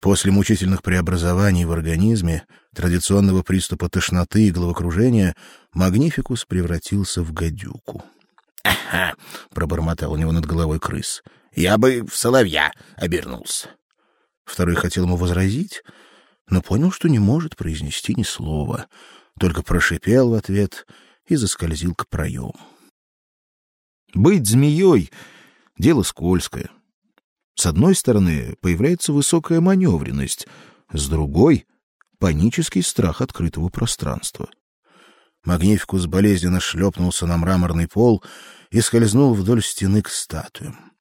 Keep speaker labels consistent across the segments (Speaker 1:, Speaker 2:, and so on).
Speaker 1: После мучительных преобразований в организме, традиционного приступа тошноты и головокружения, Магнификус превратился в гадюку.
Speaker 2: «Ага», — пробормотал у него над головой крыс. «Я бы в соловья обернулся».
Speaker 1: Второй хотел ему возразить, но понял, что не может произнести ни слова, только прошипел в ответ и заскользил к проему. Быть змеей — дело скользкое. С одной стороны, появляется высокая маневренность, с другой — панический страх открытого пространства. Магнификус болезненно шлепнулся на мраморный пол и скользнул вдоль стены к статуям.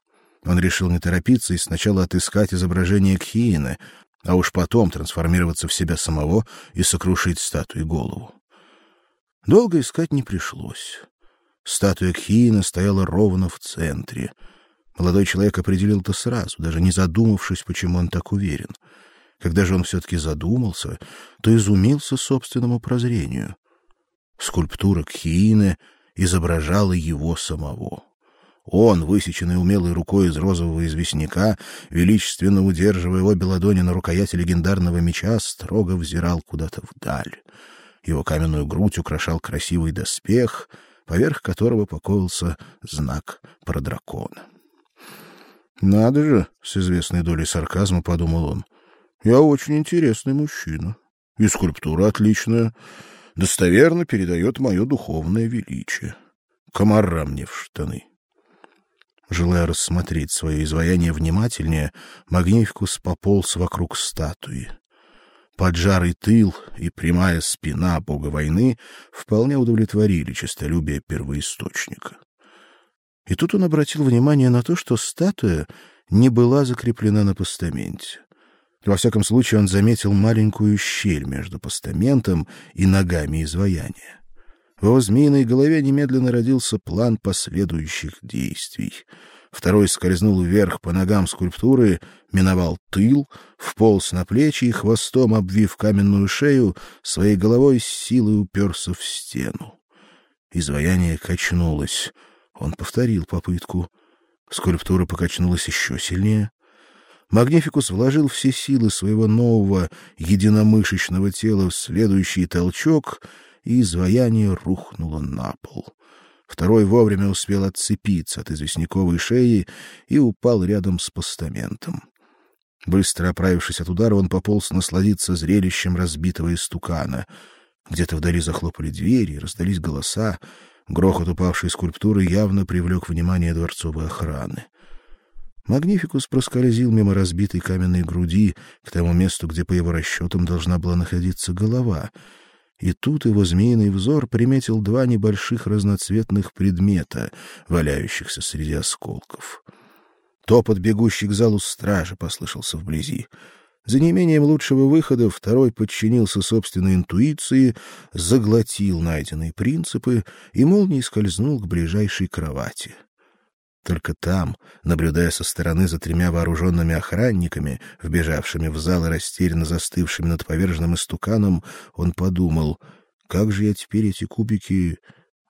Speaker 1: Он решил не торопиться и сначала отыскать изображение Кхиины, а уж потом трансформироваться в себя самого и сокрушить статуи голову. Долго искать не пришлось. Статуя Кхиина стояла ровно в центре. Молодой человек определил это сразу, даже не задумавшись, почему он так уверен. Когда же он все таки задумался, то изумился собственному прозрению. Скульптура Кхиины изображала его самого. Он, высеченный умелой рукой из розового известняка, величественно удерживая обе ладони на рукояти легендарного меча, строго взирал куда-то вдаль. Его каменную грудь украшал красивый доспех, поверх которого покоился знак про дракона. Надо же, с известной долей сарказма подумал он. Я очень интересный мужчина. И скульптура отличная, достоверно передает мое духовное величие. Комара мне в штаны. Желая рассмотреть свое изваяние внимательнее, Магнификус пополз вокруг статуи. Поджарый тыл и прямая спина бога войны вполне удовлетворили честолюбие первоисточника. И тут он обратил внимание на то, что статуя не была закреплена на постаменте. Во всяком случае, он заметил маленькую щель между постаментом и ногами изваяния. В его змеиной голове немедленно родился план последующих действий. Второй скользнул вверх по ногам скульптуры, миновал тыл, вполз на плечи и хвостом обвив каменную шею, своей головой с силой уперся в стену. Изваяние качнулось. Он повторил попытку. Скульптура покачнулась еще сильнее. Магнификус вложил все силы своего нового единомышечного тела в следующий толчок — и изваяние рухнуло на пол. Второй вовремя успел отцепиться от известняковой шеи и упал рядом с постаментом. Быстро оправившись от удара, он пополз насладиться зрелищем разбитого истукана. Где-то вдали захлопали двери, раздались голоса. Грохот упавшей скульптуры явно привлек внимание дворцовой охраны. Магнификус проскользил мимо разбитой каменной груди к тому месту, где по его расчетам должна была находиться голова — и тут его змеиный взор приметил два небольших разноцветных предмета, валяющихся среди осколков. Топот бегущих к залу стражи послышался вблизи. За неимением лучшего выхода второй подчинился собственной интуиции, заглотил найденные принципы и молнией скользнул к ближайшей кровати. Только там, наблюдая со стороны за тремя вооруженными охранниками, вбежавшими в зал и растерянно застывшими над поверженным истуканом, он подумал: как же я теперь эти кубики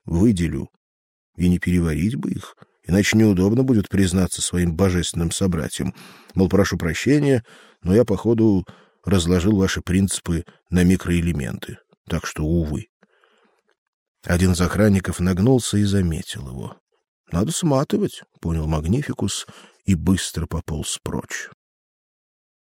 Speaker 1: выделю? И не переварить бы их, иначе неудобно будет признаться своим божественным собратьям. Мол, прошу прощения, но я походу разложил ваши принципы на микроэлементы. Так что увы. Один из охранников нагнулся и заметил его. Надо сматывать, понял Магнификус и быстро пополз прочь.